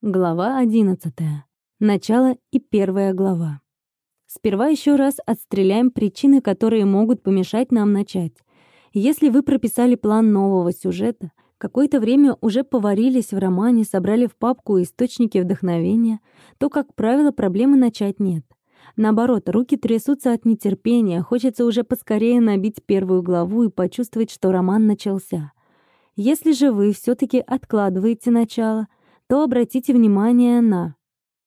Глава 11. Начало и первая глава. Сперва еще раз отстреляем причины, которые могут помешать нам начать. Если вы прописали план нового сюжета, какое-то время уже поварились в романе, собрали в папку источники вдохновения, то, как правило, проблемы начать нет. Наоборот, руки трясутся от нетерпения, хочется уже поскорее набить первую главу и почувствовать, что роман начался. Если же вы все таки откладываете начало — то обратите внимание на...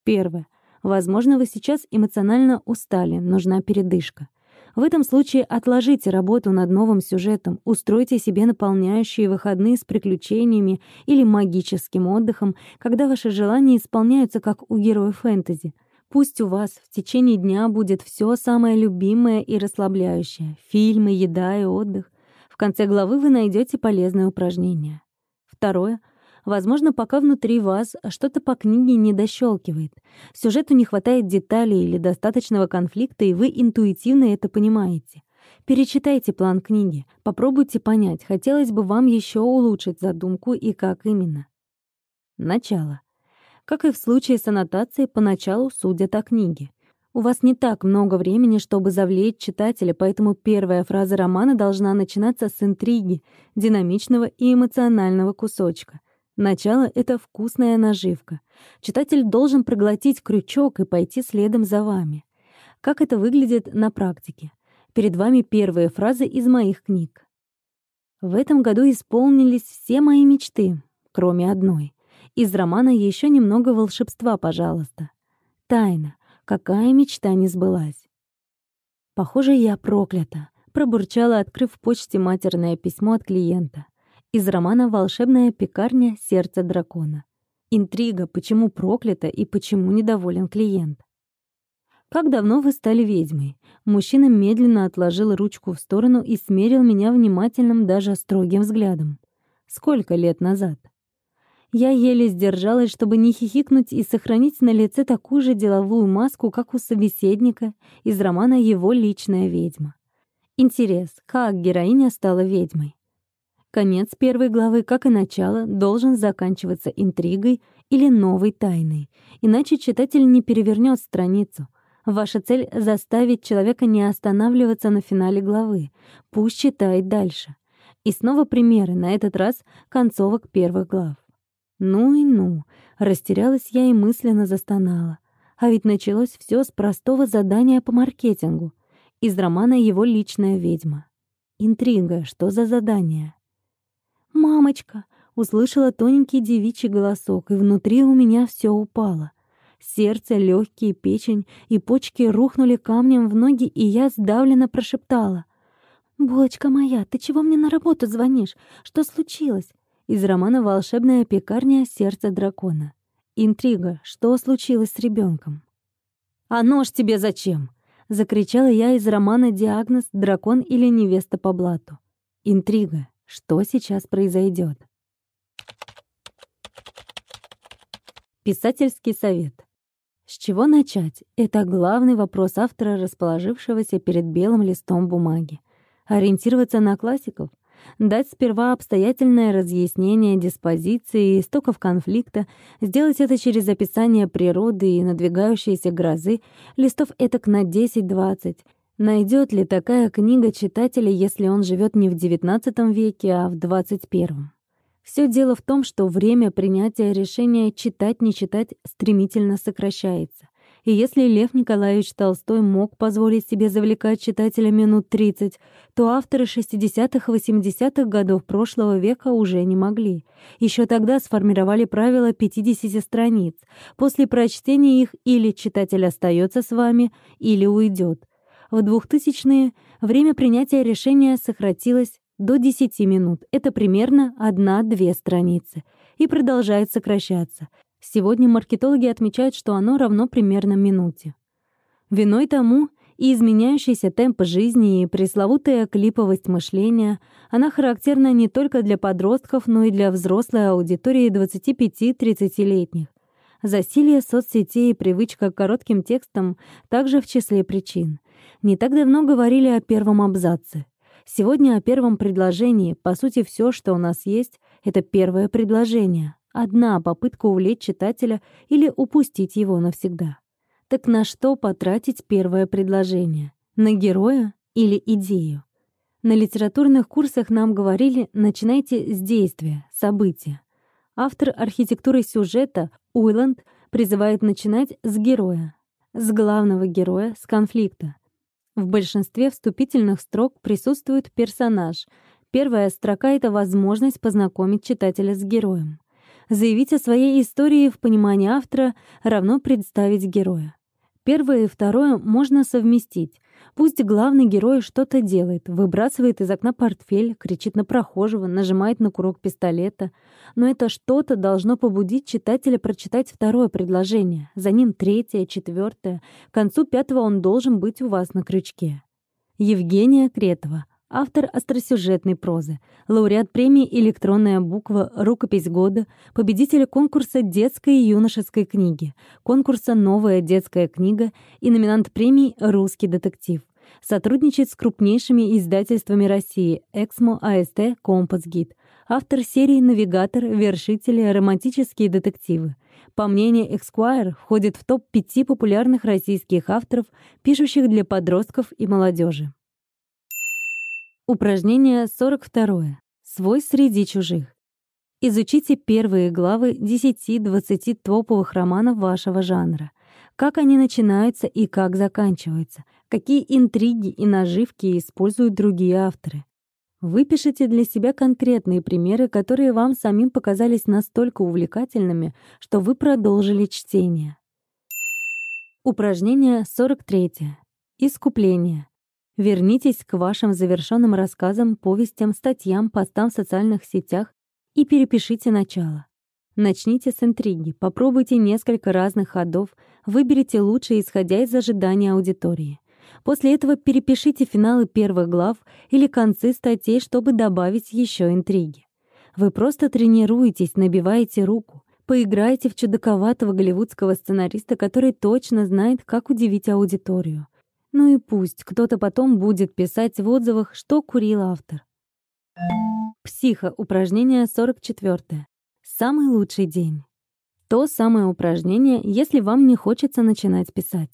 Первое. Возможно, вы сейчас эмоционально устали, нужна передышка. В этом случае отложите работу над новым сюжетом, устройте себе наполняющие выходные с приключениями или магическим отдыхом, когда ваши желания исполняются как у героев фэнтези. Пусть у вас в течение дня будет все самое любимое и расслабляющее — фильмы, еда и отдых. В конце главы вы найдете полезное упражнение. Второе — Возможно, пока внутри вас что-то по книге не дощелкивает. Сюжету не хватает деталей или достаточного конфликта, и вы интуитивно это понимаете. Перечитайте план книги, попробуйте понять, хотелось бы вам еще улучшить задумку и как именно. Начало. Как и в случае с аннотацией, поначалу судят о книге. У вас не так много времени, чтобы завлечь читателя, поэтому первая фраза романа должна начинаться с интриги, динамичного и эмоционального кусочка — Начало — это вкусная наживка. Читатель должен проглотить крючок и пойти следом за вами. Как это выглядит на практике? Перед вами первые фразы из моих книг. В этом году исполнились все мои мечты, кроме одной. Из романа еще немного волшебства, пожалуйста. Тайна. Какая мечта не сбылась? Похоже, я проклята, пробурчала, открыв в почте матерное письмо от клиента. Из романа «Волшебная пекарня. Сердце дракона». Интрига, почему проклято и почему недоволен клиент. «Как давно вы стали ведьмой?» Мужчина медленно отложил ручку в сторону и смерил меня внимательным, даже строгим взглядом. «Сколько лет назад?» Я еле сдержалась, чтобы не хихикнуть и сохранить на лице такую же деловую маску, как у собеседника из романа «Его личная ведьма». Интерес, как героиня стала ведьмой? Конец первой главы, как и начало, должен заканчиваться интригой или новой тайной, иначе читатель не перевернет страницу. Ваша цель — заставить человека не останавливаться на финале главы, пусть читает дальше. И снова примеры, на этот раз концовок первых глав. Ну и ну, растерялась я и мысленно застонала. А ведь началось все с простого задания по маркетингу. Из романа «Его личная ведьма». Интрига, что за задание? «Мамочка!» — услышала тоненький девичий голосок, и внутри у меня все упало. Сердце, легкие, печень и почки рухнули камнем в ноги, и я сдавленно прошептала. «Булочка моя, ты чего мне на работу звонишь? Что случилось?» Из романа «Волшебная пекарня. Сердце дракона». Интрига. Что случилось с ребенком? «А нож тебе зачем?» — закричала я из романа «Диагноз. Дракон или невеста по блату». Интрига. Что сейчас произойдет? Писательский совет. С чего начать? Это главный вопрос автора, расположившегося перед белым листом бумаги. Ориентироваться на классиков? Дать сперва обстоятельное разъяснение диспозиции и истоков конфликта, сделать это через описание природы и надвигающейся грозы, листов этак на 10-20, Найдет ли такая книга читателя, если он живет не в XIX веке, а в XXI? Все дело в том, что время принятия решения читать-не читать стремительно сокращается. И если Лев Николаевич Толстой мог позволить себе завлекать читателя минут 30, то авторы 60-80-х годов прошлого века уже не могли. Еще тогда сформировали правила 50 страниц. После прочтения их или читатель остается с вами, или уйдет. В 2000-е время принятия решения сократилось до 10 минут. Это примерно 1-2 страницы. И продолжает сокращаться. Сегодня маркетологи отмечают, что оно равно примерно минуте. Виной тому и изменяющийся темп жизни, и пресловутая клиповость мышления. Она характерна не только для подростков, но и для взрослой аудитории 25-30-летних. Засилие соцсетей и привычка к коротким текстам также в числе причин. Не так давно говорили о первом абзаце. Сегодня о первом предложении. По сути, все, что у нас есть, это первое предложение. Одна попытка увлечь читателя или упустить его навсегда. Так на что потратить первое предложение? На героя или идею? На литературных курсах нам говорили «начинайте с действия, события». Автор архитектуры сюжета Уиланд призывает начинать с героя, с главного героя, с конфликта. В большинстве вступительных строк присутствует персонаж. Первая строка — это возможность познакомить читателя с героем. Заявить о своей истории в понимании автора равно представить героя. Первое и второе можно совместить. Пусть главный герой что-то делает, выбрасывает из окна портфель, кричит на прохожего, нажимает на курок пистолета. Но это что-то должно побудить читателя прочитать второе предложение, за ним третье, четвертое. К концу пятого он должен быть у вас на крючке. Евгения Кретова автор остросюжетной прозы, лауреат премии «Электронная буква. Рукопись года», победитель конкурса детской и юношеской книги, конкурса «Новая детская книга» и номинант премии «Русский детектив». Сотрудничает с крупнейшими издательствами России «Эксмо», «АСТ», «Компас Гид». Автор серии «Навигатор», «Вершители», «Романтические детективы». По мнению Esquire, входит в топ-5 популярных российских авторов, пишущих для подростков и молодежи. Упражнение 42. Свой среди чужих. Изучите первые главы 10-20 топовых романов вашего жанра. Как они начинаются и как заканчиваются. Какие интриги и наживки используют другие авторы. Выпишите для себя конкретные примеры, которые вам самим показались настолько увлекательными, что вы продолжили чтение. Упражнение 43. Искупление. Вернитесь к вашим завершенным рассказам, повестям, статьям, постам в социальных сетях и перепишите начало. Начните с интриги, попробуйте несколько разных ходов, выберите лучшее, исходя из ожидания аудитории. После этого перепишите финалы первых глав или концы статей, чтобы добавить еще интриги. Вы просто тренируетесь, набиваете руку. Поиграйте в чудаковатого голливудского сценариста, который точно знает, как удивить аудиторию. Ну и пусть кто-то потом будет писать в отзывах, что курил автор. Психо. Упражнение 44. Самый лучший день. То самое упражнение, если вам не хочется начинать писать.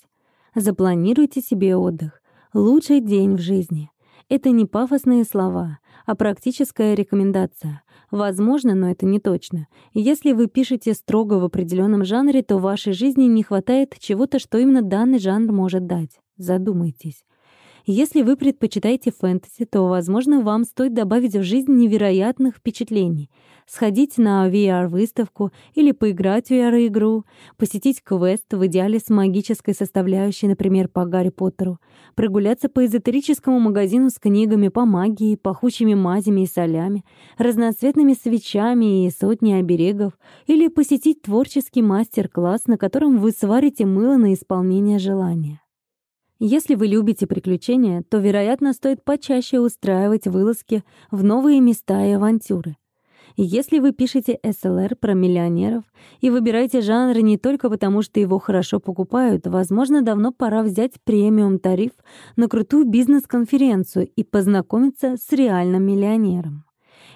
Запланируйте себе отдых. Лучший день в жизни. Это не пафосные слова, а практическая рекомендация. Возможно, но это не точно. Если вы пишете строго в определенном жанре, то в вашей жизни не хватает чего-то, что именно данный жанр может дать. Задумайтесь. Если вы предпочитаете фэнтези, то, возможно, вам стоит добавить в жизнь невероятных впечатлений. Сходить на VR-выставку или поиграть в VR-игру, посетить квест в идеале с магической составляющей, например, по Гарри Поттеру, прогуляться по эзотерическому магазину с книгами по магии, пахучими мазями и солями, разноцветными свечами и сотней оберегов, или посетить творческий мастер-класс, на котором вы сварите мыло на исполнение желания. Если вы любите приключения, то, вероятно, стоит почаще устраивать вылазки в новые места и авантюры. Если вы пишете СЛР про миллионеров и выбираете жанр не только потому, что его хорошо покупают, возможно, давно пора взять премиум-тариф на крутую бизнес-конференцию и познакомиться с реальным миллионером.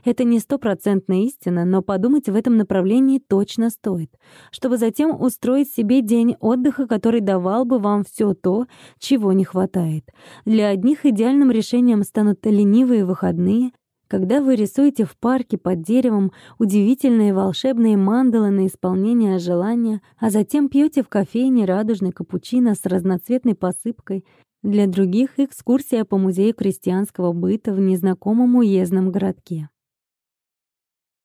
Это не стопроцентная истина, но подумать в этом направлении точно стоит, чтобы затем устроить себе день отдыха, который давал бы вам все то, чего не хватает. Для одних идеальным решением станут ленивые выходные, когда вы рисуете в парке под деревом удивительные волшебные мандалы на исполнение желания, а затем пьете в кофейне радужный капучино с разноцветной посыпкой, для других — экскурсия по музею крестьянского быта в незнакомом уездном городке.